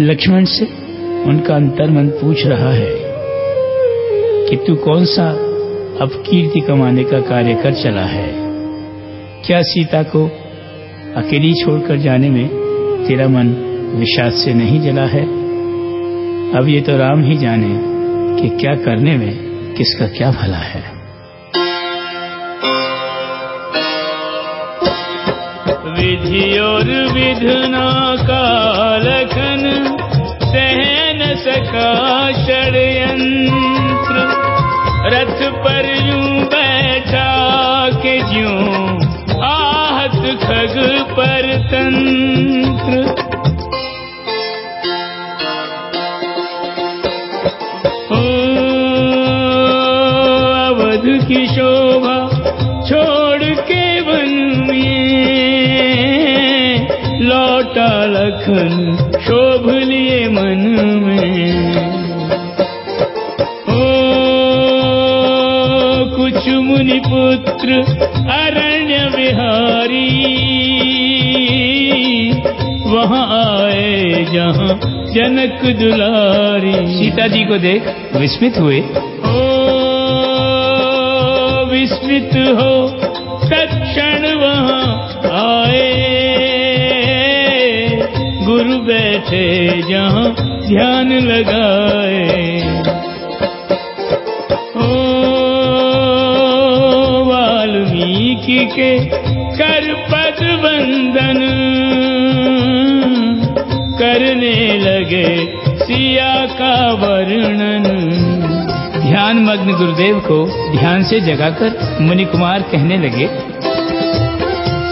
लक्ष्मण से उनका अंतर्मन पूछ रहा है कि तू कौन सा अब कीर्ति कमाने का कार्य कर चला है? क्या सीता को अकेली छोड़कर जाने में तेरा मन विषाद से नहीं जला है? अब ये तो राम ही जाने कि क्या करने में किसका क्या भला है। विधि और विधना का लखन सहन सका षडयंत्र रथ पर यूँ बैठा के ज्यों आहत खग पर तंत्र। अवध की शोभा छोड़ के वन में लौटा लखन शोभ लिए मन में। ओ कुछ मुनि पुत्र अरण्य विहारी वहाँ आए जहाँ जनक दुलारी। सीता जी को देख विस्मित हुए। ओ विस्मित हो ध्यान लगाए। ओ, वाल्मीकि के कर पद वंदन करने लगे सिया का वर्णन। ध्यान मग्न गुरुदेव को ध्यान से जगाकर मुनि कुमार कहने लगे,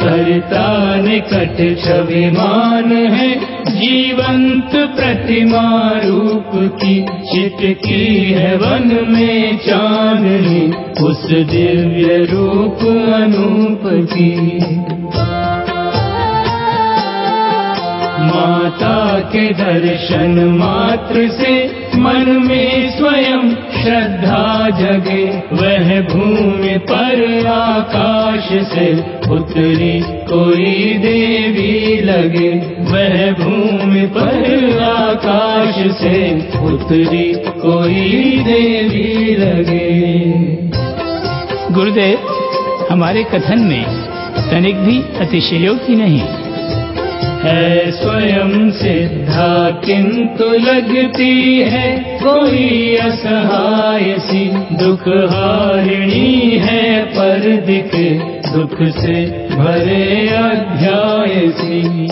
सरिता निकट छविमान है जीवंत प्रतिमा रूप की चिटकी है वन में चांदनी उस दिव्य रूप अनूप की माता के दर्शन मात्र से मन में स्वयं श्रद्धा जगे। वह भूमि पर आकाश से उतरी कोई देवी लगे। वह भूमि पर आकाश से उतरी कोई देवी लगे। गुरुदेव, हमारे कथन में तनिक भी अतिशयोक्ति नहीं। है स्वयं सिद्धा, किंतु लगती है कोई असहाय सी। दुख हारिणी है पर दिखे, दुख से भरे अध्याय सी।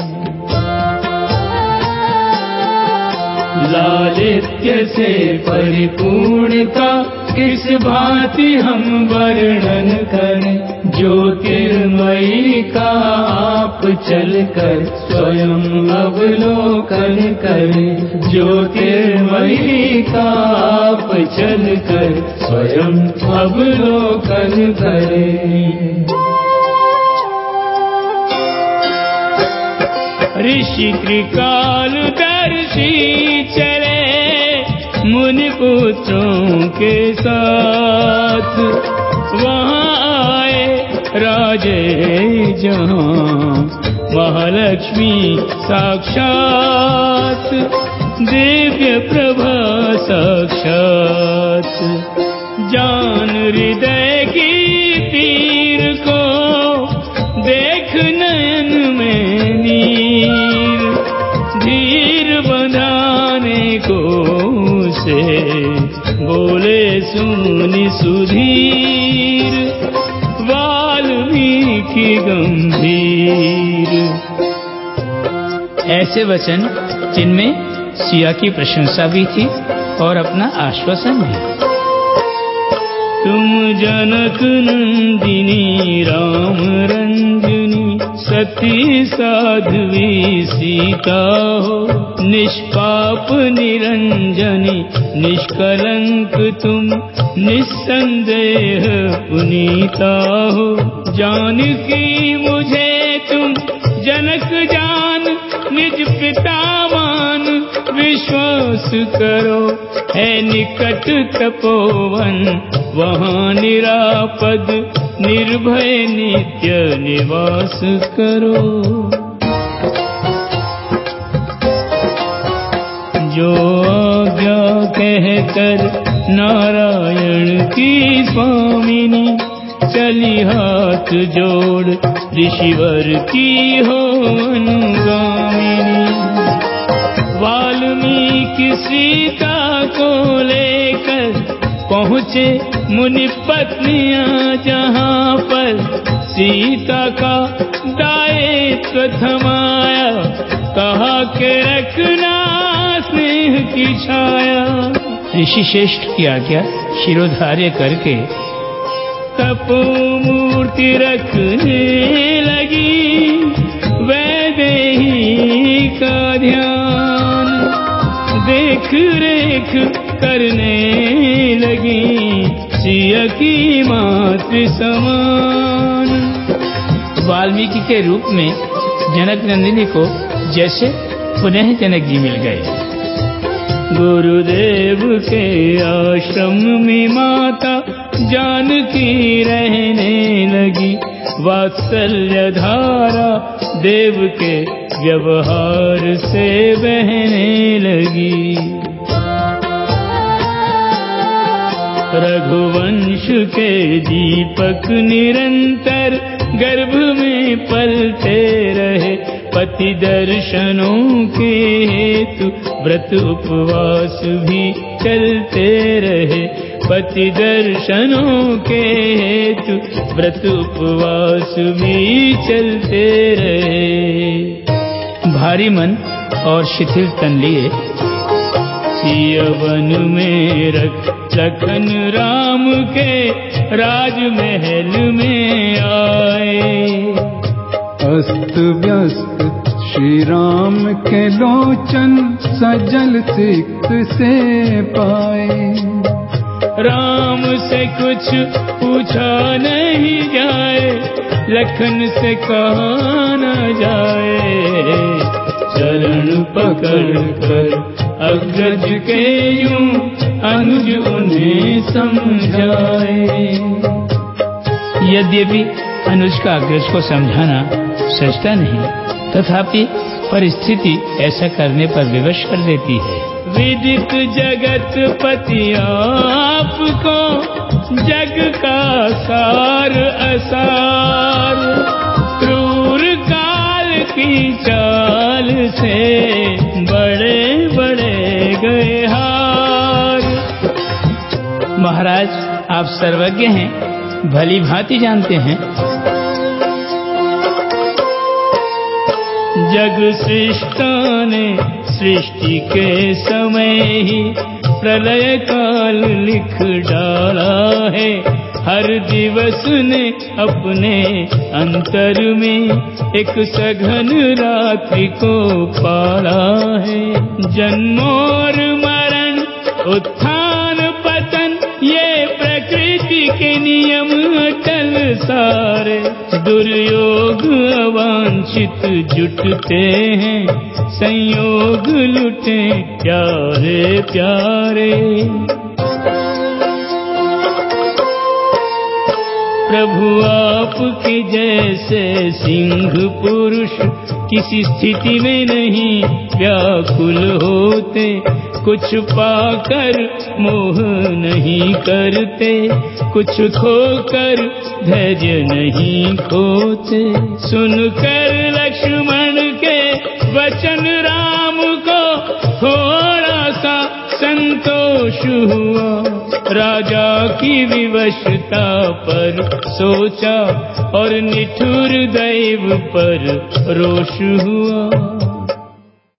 लालित्य से परिपूर्णता किस भांति हम वर्णन करें? ज्योतिर्मयी का आप चलकर स्वयं अवलोकन करें। ज्योतिर्मयी का आप चलकर स्वयं अवलोकन करें। ऋषि त्रिकाल दर्शी चले मुनि पुत्रों के साथ। वहाँ आए राजे जहाँ महालक्ष्मी साक्षात, दिव्य प्रभा साक्षात। जान हृदय की तीर को देख नयन में नीर, धीर बनाने को से। बोले सुनि सुधीर वाल्मीकि गंभीर। ऐसे वचन जिनमें सिया की प्रशंसा भी थी और अपना आश्वासन भी। तुम जनक नंदिनी राम रंजनी सती साध्वी सीता हो। निष्पाप निरंजनी, निष्कलंक तुम, निस्संदेह पुनीता हो। जान की मुझे तुम, जनक जान निज पिता मान विश्वास करो, है निकट तपोवन। वहाँ निरापद, निर्भय, नित्य निवास करो। जो आज्ञा कहकर नारायण की स्वामिनी, चली हाथ जोड़, ऋषिवर की हो अनुगामिनी वाल्मीकि सीता को लेकर पहुँचे मुनि पत्नियाँ जहाँ पर। सीता का दायित्व थमाया कहा के रखना स्नेह की छाया। ऋषि श्रेष्ठ की आज्ञा शिरोधार्य करके। तपो मूर्ति रखने लगी वैदेही का ध्यान। देख रेख करने लगी। सिया की मातृ समान। वाल्मीकि के रूप में जनक नंदिनी को जैसे पुनः जनक जी मिल गए। गुरुदेव के आश्रम में माता जानकी रहने लगी। वात्सल्य धारा देव के व्यवहार से बहने लगी। रघुवंश के दीपक निरंतर गर्भ में पलते रहे। पति दर्शनों के हेतु व्रत उपवास भी चलते रहे। पति दर्शनों के हेतु व्रत उपवास भी चलते रहे। भारी मन और शिथिल तन लिए। सियवन में रख लखन राम के राजमहल में आए। अस्त व्यस्त श्री राम के लोचन सजल सिक्त से पाए। राम से कुछ पूछा नहीं जाए लखन से कहा न जाए। पकड़ कर अग्रज के यूँ अनुज उन्हें समझाए। यद्यपि अनुज का अग्रज को समझाना सजता नहीं, तथापि परिस्थिति ऐसा करने पर विवश कर देती है। विदित जगत पति आपको जग का सार असार। की चाल से बड़े बड़े गए हार। महाराज, आप सर्वज्ञ हैं, भली भांति जानते हैं। जग सृष्टा ने सृष्टि के समय ही प्रलय काल लिख डाला है। हर दिवस ने अपने अंतर में एक सघन रात्रि को पाला है। जन्मोर मरण, उत्थान, पतन, ये प्रकृति के नियम अटल सारे। दुर्योग अवांछित जुटते हैं, संयोग लुटे प्यारे प्यारे। प्रभु आपके जैसे सिंह पुरुष किसी स्थिति में नहीं, व्याकुल होते, कुछ पाकर मोह नहीं करते, कुछ खोकर धैर्य नहीं खोते। सुनकर लक्ष्मण के वचन संतोष हुआ। राजा की विवशता पर सोचा और निठुर दैव पर रोष हुआ।